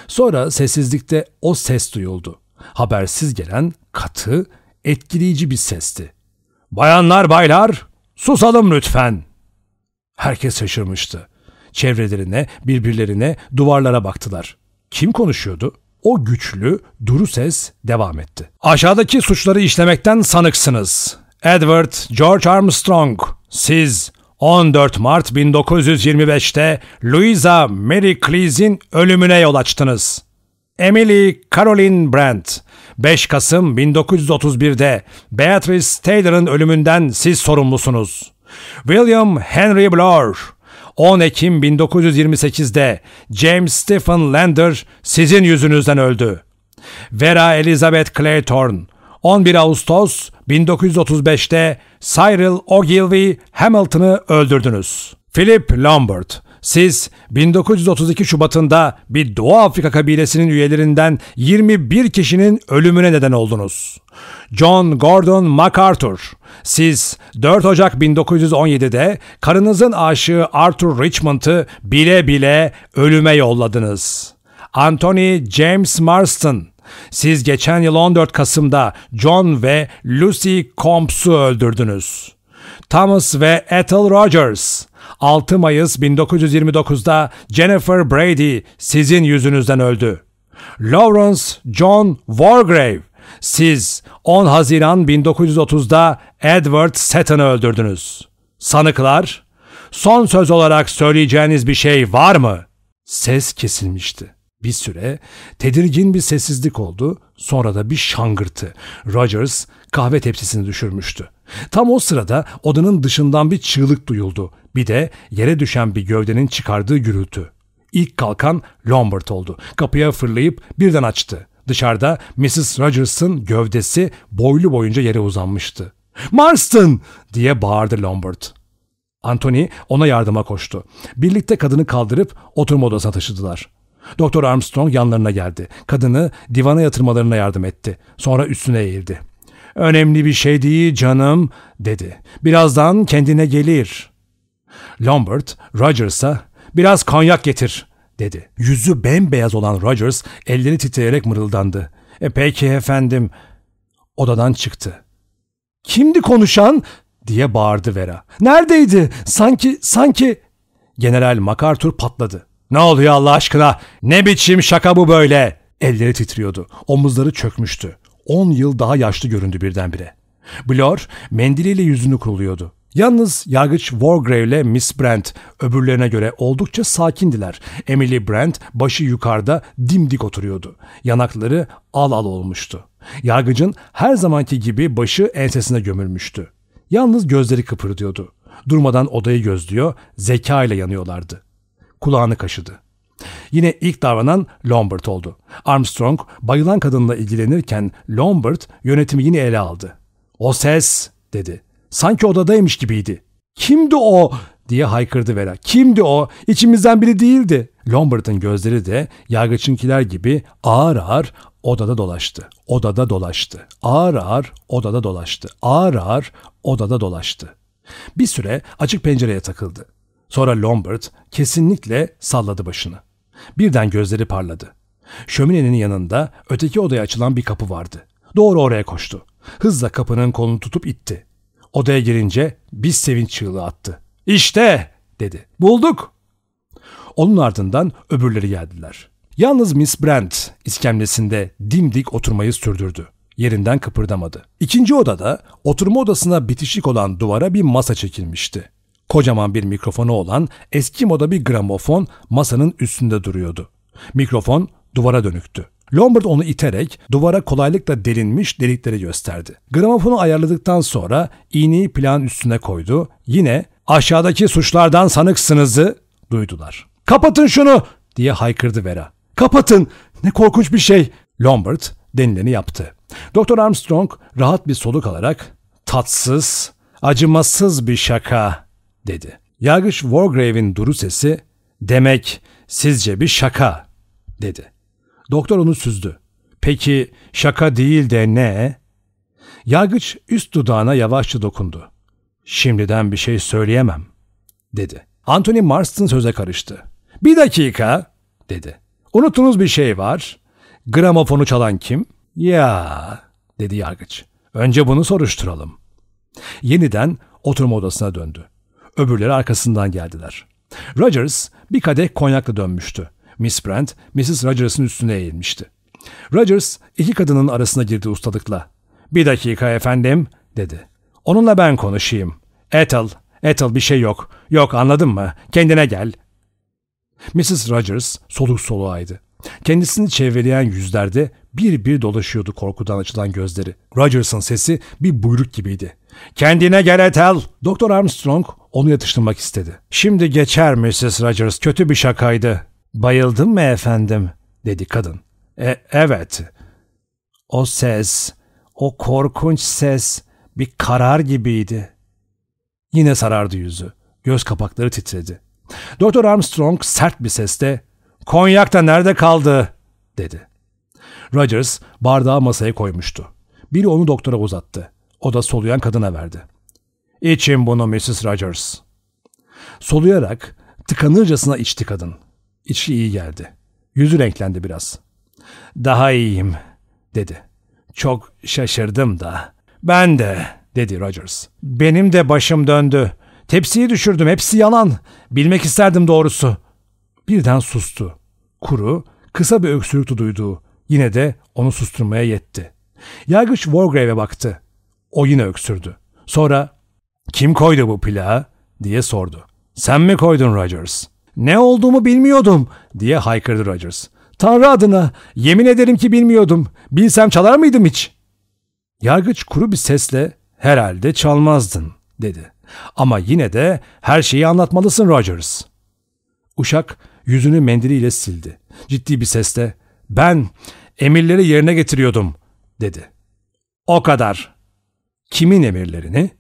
Speaker 1: Sonra sessizlikte o ses duyuldu. Habersiz gelen katı, etkileyici bir sesti. Bayanlar baylar, susalım lütfen. Herkes şaşırmıştı. Çevrelerine, birbirlerine, duvarlara baktılar. Kim konuşuyordu? O güçlü, duru ses devam etti. Aşağıdaki suçları işlemekten sanıksınız. Edward George Armstrong, siz 14 Mart 1925'te Louisa Mary Cleese'in ölümüne yol açtınız. Emily Caroline Brandt, 5 Kasım 1931'de Beatrice Taylor'ın ölümünden siz sorumlusunuz. William Henry Blore, 10 Ekim 1928'de James Stephen Lander sizin yüzünüzden öldü. Vera Elizabeth Claytorn 11 Ağustos 1935'te Cyril Ogilvy Hamilton'ı öldürdünüz. Philip Lombard siz 1932 Şubat'ında bir Doğu Afrika kabilesinin üyelerinden 21 kişinin ölümüne neden oldunuz. John Gordon MacArthur, siz 4 Ocak 1917'de karınızın aşığı Arthur Richmond'ı bile bile ölüme yolladınız. Anthony James Marston, siz geçen yıl 14 Kasım'da John ve Lucy Combs'u öldürdünüz. Thomas ve Ethel Rogers, 6 Mayıs 1929'da Jennifer Brady sizin yüzünüzden öldü. Lawrence John Wargrave, siz 10 Haziran 1930'da Edward Seton'u öldürdünüz. Sanıklar, son söz olarak söyleyeceğiniz bir şey var mı? Ses kesilmişti. Bir süre tedirgin bir sessizlik oldu, sonra da bir şangırtı. Rogers kahve tepsisini düşürmüştü. Tam o sırada odanın dışından bir çığlık duyuldu. Bir de yere düşen bir gövdenin çıkardığı gürültü. İlk kalkan Lombard oldu. Kapıya fırlayıp birden açtı. Dışarıda Mrs. Rogers'ın gövdesi boylu boyunca yere uzanmıştı. Marston! diye bağırdı Lombard. Anthony ona yardıma koştu. Birlikte kadını kaldırıp oturma odasına taşıdılar. Doktor Armstrong yanlarına geldi. Kadını divana yatırmalarına yardım etti. Sonra üstüne eğildi. Önemli bir şey değil canım dedi. Birazdan kendine gelir. Lombard, Rogers'a biraz konyak getir dedi. Yüzü bembeyaz olan Rogers elleri titreyerek mırıldandı. E peki efendim. Odadan çıktı. Kimdi konuşan? diye bağırdı Vera. Neredeydi? Sanki, sanki... General MacArthur patladı. Ne oluyor Allah aşkına? Ne biçim şaka bu böyle? Elleri titriyordu. Omuzları çökmüştü. On yıl daha yaşlı göründü birdenbire. Blor mendiliyle yüzünü kuruluyordu. Yalnız yargıç Wargrave ile Miss Brent öbürlerine göre oldukça sakindiler. Emily Brent başı yukarıda dimdik oturuyordu. Yanakları al al olmuştu. Yargıcın her zamanki gibi başı ensesine gömülmüştü. Yalnız gözleri kıpırdıyordu. Durmadan odayı gözlüyor, zeka ile yanıyorlardı. Kulağını kaşıdı. Yine ilk davranan Lombard oldu. Armstrong bayılan kadınla ilgilenirken Lombard yönetimi yine ele aldı. O ses dedi. Sanki odadaymış gibiydi. Kimdi o? diye haykırdı Vera. Kimdi o? İçimizden biri değildi. Lombard'ın gözleri de yargıçınkiler gibi ağır ağır odada dolaştı. Odada dolaştı. Ağır ağır odada dolaştı. Ağır ağır odada dolaştı. Bir süre açık pencereye takıldı. Sonra Lombard kesinlikle salladı başını. Birden gözleri parladı. Şöminenin yanında öteki odaya açılan bir kapı vardı. Doğru oraya koştu. Hızla kapının kolunu tutup itti. Odaya girince bir sevinç çığlığı attı. İşte dedi. Bulduk. Onun ardından öbürleri geldiler. Yalnız Miss Brent iskemlesinde dimdik oturmayı sürdürdü. Yerinden kıpırdamadı. İkinci odada oturma odasına bitişik olan duvara bir masa çekilmişti. Kocaman bir mikrofonu olan eski moda bir gramofon masanın üstünde duruyordu. Mikrofon duvara dönüktü. Lombard onu iterek duvara kolaylıkla delinmiş delikleri gösterdi. Gramofonu ayarladıktan sonra iğneyi plan üstüne koydu. Yine aşağıdaki suçlardan sanıksınızı duydular. Kapatın şunu diye haykırdı Vera. Kapatın ne korkunç bir şey. Lombard denileni yaptı. Doktor Armstrong rahat bir soluk alarak tatsız, acımasız bir şaka dedi. Yargıç Wargrave'in duru sesi demek sizce bir şaka dedi. Doktor onu süzdü. Peki şaka değil de ne? Yargıç üst dudağına yavaşça dokundu. Şimdiden bir şey söyleyemem, dedi. Anthony Marston söze karıştı. Bir dakika, dedi. Unutunuz bir şey var. Gramofonu çalan kim? Ya, dedi yargıç. Önce bunu soruşturalım. Yeniden oturma odasına döndü. Öbürleri arkasından geldiler. Rogers bir kadeh konyakla dönmüştü. Miss Brent, Mrs. Rogers'ın üstüne eğilmişti. Rogers iki kadının arasına girdi ustalıkla. Bir dakika efendim, dedi. Onunla ben konuşayım. Ethel, Ethel bir şey yok. Yok anladın mı? Kendine gel. Mrs. Rogers soluk soluğaydı. Kendisini çevreleyen yüzlerde bir bir dolaşıyordu korkudan açılan gözleri. Rogers'ın sesi bir buyruk gibiydi. Kendine gel Ethel. Doktor Armstrong onu yatıştırmak istedi. Şimdi geçer Mrs. Rogers kötü bir şakaydı. Bayıldın mı efendim? dedi kadın. E, evet. O ses, o korkunç ses bir karar gibiydi. Yine sarardı yüzü. Göz kapakları titredi. Doktor Armstrong sert bir sesle ''Konyak da nerede kaldı?'' dedi. Rogers bardağı masaya koymuştu. Biri onu doktora uzattı. O da soluyan kadına verdi. ''İçin bunu Mrs. Rogers.'' Soluyarak tıkanırcasına içti kadın. İçi iyi geldi. Yüzü renklendi biraz. ''Daha iyiyim.'' dedi. ''Çok şaşırdım da.'' ''Ben de.'' dedi Rogers. ''Benim de başım döndü. Tepsiyi düşürdüm. Hepsi yalan. Bilmek isterdim doğrusu.'' Birden sustu. Kuru, kısa bir öksürük duyduğu yine de onu susturmaya yetti. Yargıç Wargrave'e baktı. O yine öksürdü. Sonra ''Kim koydu bu plağı?'' diye sordu. ''Sen mi koydun Rogers?'' ''Ne olduğumu bilmiyordum.'' diye haykırdı Rogers. ''Tanrı adına yemin ederim ki bilmiyordum. Bilsem çalar mıydım hiç?'' Yargıç kuru bir sesle ''Herhalde çalmazdın.'' dedi. Ama yine de her şeyi anlatmalısın Rogers. Uşak yüzünü mendiliyle sildi. Ciddi bir sesle ben emirleri yerine getiriyordum dedi. O kadar. Kimin emirlerini?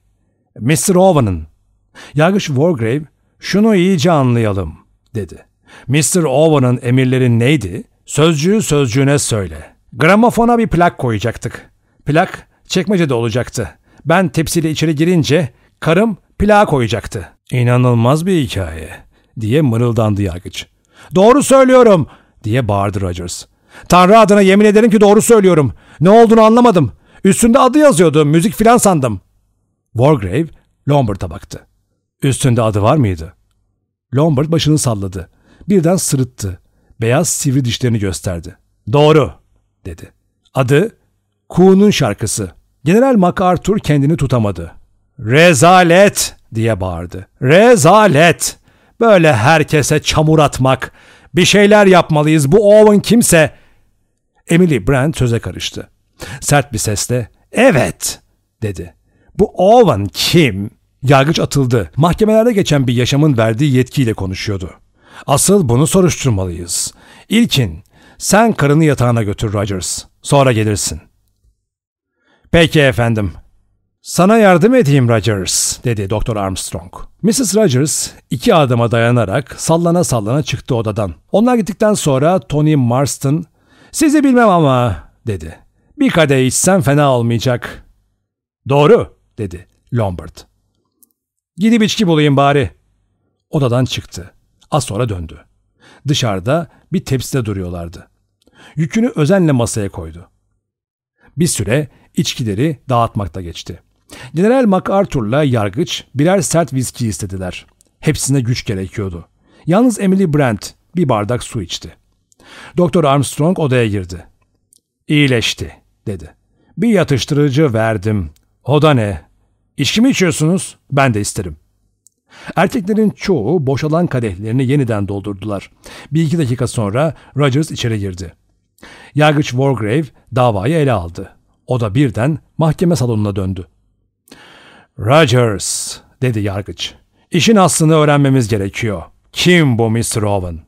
Speaker 1: Mr. Owen'ın. Yargıç Wargrave şunu iyice anlayalım dedi. Mr. Owen'ın emirleri neydi? Sözcüğü sözcüğüne söyle. Gramofona bir plak koyacaktık. Plak çekmecede olacaktı. Ben tepsiyle içeri girince karım plağa koyacaktı. İnanılmaz bir hikaye diye mırıldandı yargıç. Doğru söylüyorum diye bağırdı Rogers. Tanrı adına yemin ederim ki doğru söylüyorum. Ne olduğunu anlamadım. Üstünde adı yazıyordu. Müzik filan sandım. Wargrave Lombard'a baktı. Üstünde adı var mıydı? Lombard başını salladı. Birden sırıttı. Beyaz sivri dişlerini gösterdi. Doğru, dedi. Adı Kuğu'nun şarkısı. General MacArthur kendini tutamadı. Rezalet diye bağırdı. Rezalet! Böyle herkese çamur atmak. Bir şeyler yapmalıyız. Bu Owen kimse. Emily Brand söze karıştı. Sert bir sesle evet dedi. Bu Owen kim? Yargıç atıldı. Mahkemelerde geçen bir yaşamın verdiği yetkiyle konuşuyordu. Asıl bunu soruşturmalıyız. İlkin, sen karını yatağına götür Rogers. Sonra gelirsin. Peki efendim. Sana yardım edeyim Rogers, dedi Doktor Armstrong. Mrs. Rogers iki adıma dayanarak sallana sallana çıktı odadan. Onlar gittikten sonra Tony Marston, sizi bilmem ama, dedi. Bir kadeh içsem fena olmayacak. Doğru, dedi Lombard. Gidip içki bulayım bari. Odadan çıktı. Az sonra döndü. Dışarıda bir tepside duruyorlardı. Yükünü özenle masaya koydu. Bir süre içkileri dağıtmakta geçti. General MacArthur'la yargıç birer sert viski istediler. Hepsine güç gerekiyordu. Yalnız Emily Brent bir bardak su içti. Doktor Armstrong odaya girdi. İyileşti, dedi. Bir yatıştırıcı verdim. O da ne? İçki mi içiyorsunuz? Ben de isterim. Erkeklerin çoğu boşalan kadehlerini yeniden doldurdular. Bir iki dakika sonra Rogers içeri girdi. Yargıç Wargrave davayı ele aldı. O da birden mahkeme salonuna döndü. Rogers, dedi yargıç. İşin aslını öğrenmemiz gerekiyor. Kim bu Mr. Owen?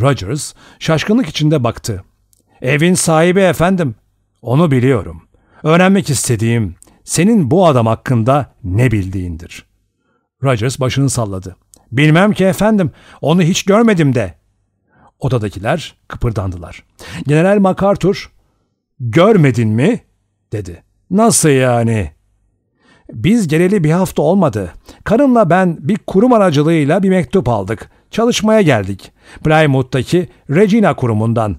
Speaker 1: Rogers şaşkınlık içinde baktı. Evin sahibi efendim. Onu biliyorum. Öğrenmek istediğim senin bu adam hakkında ne bildiğindir. Rogers başını salladı. Bilmem ki efendim, onu hiç görmedim de. Odadakiler kıpırdandılar. General MacArthur, görmedin mi? dedi. Nasıl yani? Biz geleli bir hafta olmadı. Karımla ben bir kurum aracılığıyla bir mektup aldık. Çalışmaya geldik. Plymouth'taki Regina kurumundan.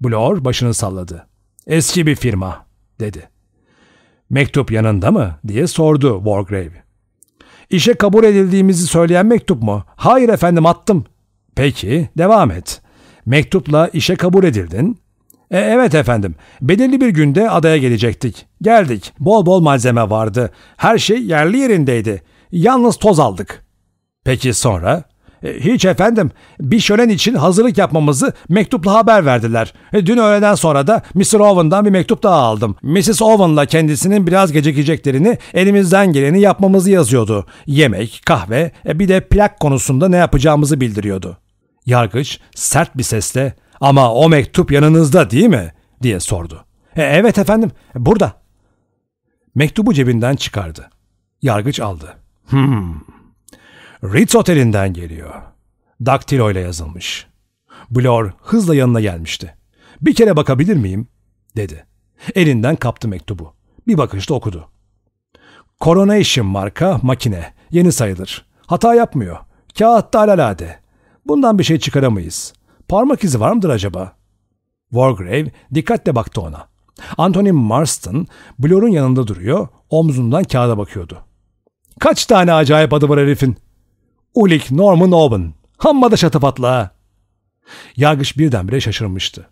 Speaker 1: Blor başını salladı. Eski bir firma, dedi. Mektup yanında mı? diye sordu Wargrave. İşe kabul edildiğimizi söyleyen mektup mu? Hayır efendim attım. Peki devam et. Mektupla işe kabul edildin. E, evet efendim. Belirli bir günde adaya gelecektik. Geldik. Bol bol malzeme vardı. Her şey yerli yerindeydi. Yalnız toz aldık. Peki sonra? E, hiç efendim. Bir şölen için hazırlık yapmamızı mektupla haber verdiler. E, dün öğleden sonra da Mr. Owen'dan bir mektup daha aldım. Mrs. Owen'la kendisinin biraz gecikeceklerini elimizden geleni yapmamızı yazıyordu. Yemek, kahve, e, bir de plak konusunda ne yapacağımızı bildiriyordu. Yargıç sert bir sesle ama o mektup yanınızda değil mi? diye sordu. E, evet efendim burada. Mektubu cebinden çıkardı. Yargıç aldı. Hmm, Ritz Oteli'nden geliyor. Daktilo ile yazılmış. Blor hızla yanına gelmişti. Bir kere bakabilir miyim? dedi. Elinden kaptı mektubu. Bir bakışta okudu. Coronation marka makine. Yeni sayılır. Hata yapmıyor. Kağıtta alalade. Bundan bir şey çıkaramayız. Parmak izi var mıdır acaba? Wargrave dikkatle baktı ona. Anthony Marston Blor'un yanında duruyor, omzundan kağıda bakıyordu. Kaç tane acayip adı var herifin? Ulik Norman Owen. Hamma da şatafatlı ha. Yargıç birdenbire şaşırmıştı.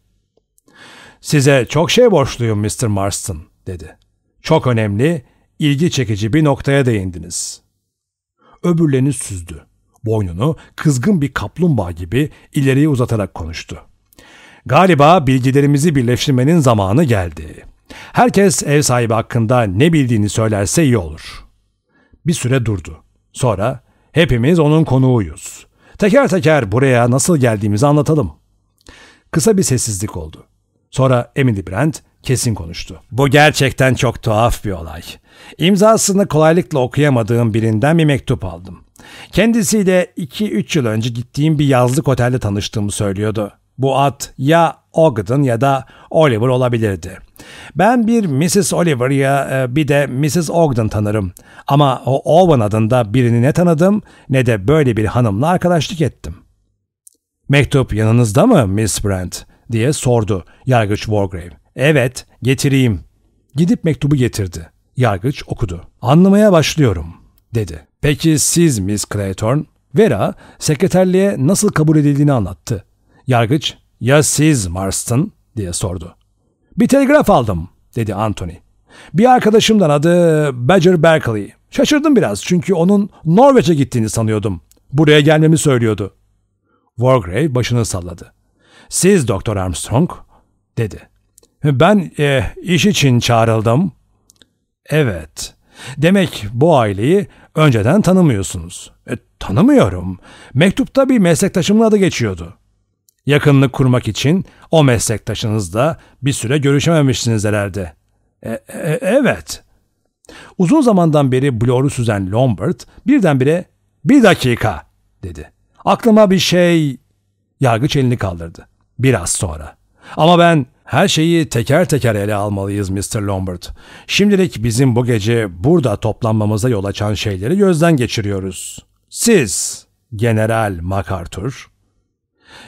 Speaker 1: Size çok şey borçluyum Mr. Marston dedi. Çok önemli, ilgi çekici bir noktaya değindiniz. Öbürlerini süzdü. Boynunu kızgın bir kaplumbağa gibi ileriye uzatarak konuştu. Galiba bilgilerimizi birleştirmenin zamanı geldi. Herkes ev sahibi hakkında ne bildiğini söylerse iyi olur. Bir süre durdu. Sonra hepimiz onun konuğuyuz. Teker teker buraya nasıl geldiğimizi anlatalım. Kısa bir sessizlik oldu. Sonra Emily Brand kesin konuştu. Bu gerçekten çok tuhaf bir olay. İmzasını kolaylıkla okuyamadığım birinden bir mektup aldım. Kendisiyle 2-3 yıl önce gittiğim bir yazlık otelde tanıştığımı söylüyordu. Bu ad ya Ogden ya da Oliver olabilirdi. Ben bir Mrs. Oliver ya e, bir de Mrs. Ogden tanırım. Ama o Owen adında birini ne tanıdım ne de böyle bir hanımla arkadaşlık ettim. Mektup yanınızda mı Miss Brent? diye sordu Yargıç Wargrave. Evet, getireyim. Gidip mektubu getirdi. Yargıç okudu. Anlamaya başlıyorum, dedi. Peki siz Miss Clayton? Vera, sekreterliğe nasıl kabul edildiğini anlattı. Yargıç, ya siz Marston? diye sordu. Bir telgraf aldım, dedi Anthony. Bir arkadaşımdan adı Badger Berkeley. Şaşırdım biraz çünkü onun Norveç'e gittiğini sanıyordum. Buraya gelmemi söylüyordu. Wargrave başını salladı. Siz Doktor Armstrong, dedi. Ben e, iş için çağrıldım. Evet. Demek bu aileyi önceden tanımıyorsunuz. E, tanımıyorum. Mektupta bir meslektaşımın adı geçiyordu. Yakınlık kurmak için o meslektaşınızla bir süre görüşememişsiniz herhalde. E, e, evet. Uzun zamandan beri Blor'u süzen Lombard birdenbire bir dakika dedi. Aklıma bir şey... Yargıç elini kaldırdı. Biraz sonra. Ama ben her şeyi teker teker ele almalıyız Mr. Lombard. Şimdilik bizim bu gece burada toplanmamıza yol açan şeyleri gözden geçiriyoruz. Siz, General MacArthur.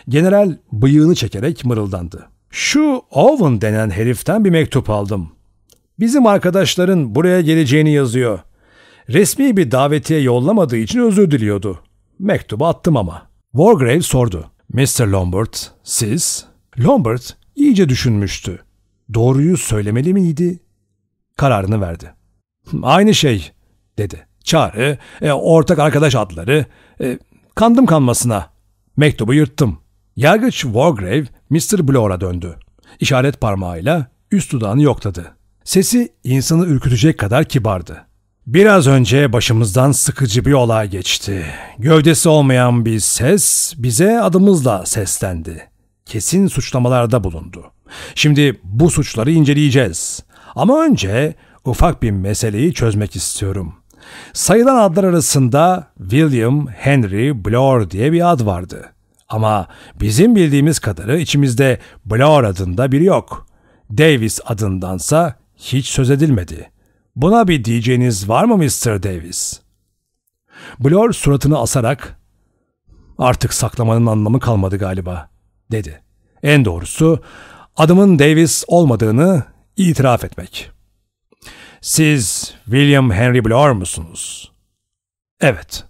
Speaker 1: General bıyığını çekerek mırıldandı. Şu Owen denen heriften bir mektup aldım. Bizim arkadaşların buraya geleceğini yazıyor. Resmi bir davetiye yollamadığı için özür diliyordu. Mektubu attım ama. Wargrave sordu. Mr. Lombard, siz? Lombard iyice düşünmüştü. Doğruyu söylemeli miydi? Kararını verdi. Aynı şey, dedi. Çağrı, e, ortak arkadaş adları, e, kandım kanmasına. Mektubu yırttım. Yargıç Wargrave, Mr. Blor'a döndü. İşaret parmağıyla üst dudağını yokladı. Sesi insanı ürkütecek kadar kibardı. Biraz önce başımızdan sıkıcı bir olay geçti. Gövdesi olmayan bir ses bize adımızla seslendi. Kesin suçlamalarda bulundu. Şimdi bu suçları inceleyeceğiz. Ama önce ufak bir meseleyi çözmek istiyorum. Sayılan adlar arasında William Henry Blore diye bir ad vardı. Ama bizim bildiğimiz kadarı içimizde Blore adında biri yok. Davis adındansa hiç söz edilmedi.'' Buna bir diyeceğiniz var mı Mr. Davis? Blor suratını asarak artık saklamanın anlamı kalmadı galiba dedi. En doğrusu adımın Davis olmadığını itiraf etmek. Siz William Henry Blor musunuz? Evet.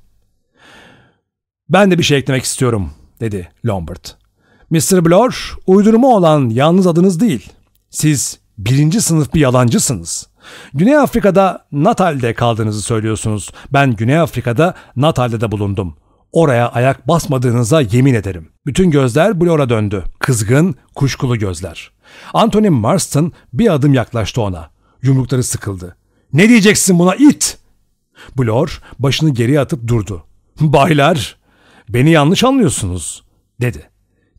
Speaker 1: Ben de bir şey eklemek istiyorum dedi Lombard. Mr. Blor uydurma olan yalnız adınız değil. Siz birinci sınıf bir yalancısınız. Güney Afrika'da Natal'de kaldığınızı söylüyorsunuz. Ben Güney Afrika'da Natal'de de bulundum. Oraya ayak basmadığınıza yemin ederim. Bütün gözler Blor'a döndü. Kızgın, kuşkulu gözler. Anthony Marston bir adım yaklaştı ona. Yumrukları sıkıldı. Ne diyeceksin buna it? Blor başını geriye atıp durdu. Baylar, beni yanlış anlıyorsunuz, dedi.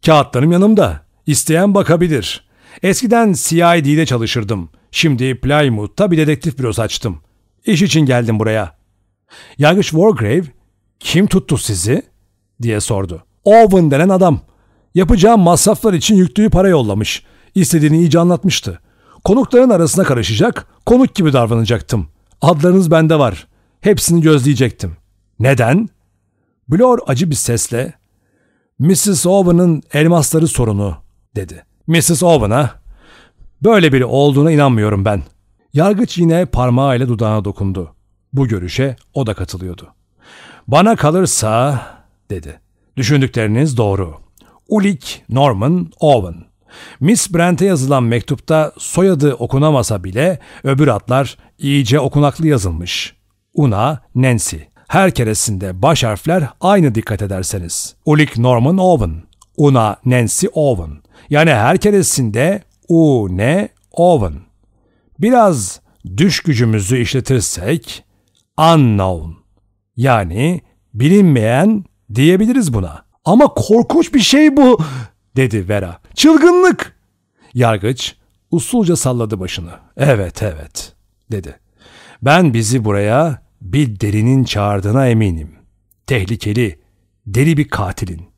Speaker 1: Kağıtlarım yanımda. İsteyen bakabilir. Eskiden CID'de çalışırdım. Şimdi Plymouth'ta bir dedektif bürosu açtım. İş için geldim buraya. Yargıç Wargrave, kim tuttu sizi? diye sordu. Owen denen adam. Yapacağım masraflar için yüklüğü para yollamış. İstediğini iyice anlatmıştı. Konukların arasına karışacak, konuk gibi davranacaktım. Adlarınız bende var. Hepsini gözleyecektim. Neden? Blor acı bir sesle, Mrs. Owen'ın elmasları sorunu, dedi. Mrs. Owen'a, Böyle biri olduğuna inanmıyorum ben. Yargıç yine parmağıyla dudağına dokundu. Bu görüşe o da katılıyordu. Bana kalırsa, dedi. Düşündükleriniz doğru. Ulik Norman Owen. Miss Brent'e yazılan mektupta soyadı okunamasa bile öbür adlar iyice okunaklı yazılmış. Una, Nancy. Her keresinde baş harfler aynı dikkat ederseniz. Ulik Norman Owen. Una, Nancy Owen. Yani her keresinde U ne Owen. Biraz düş gücümüzü işletirsek Unknown. Yani bilinmeyen diyebiliriz buna. Ama korkunç bir şey bu dedi Vera. Çılgınlık. Yargıç usulca salladı başını. Evet evet dedi. Ben bizi buraya bir delinin çağırdığına eminim. Tehlikeli, deli bir katilin.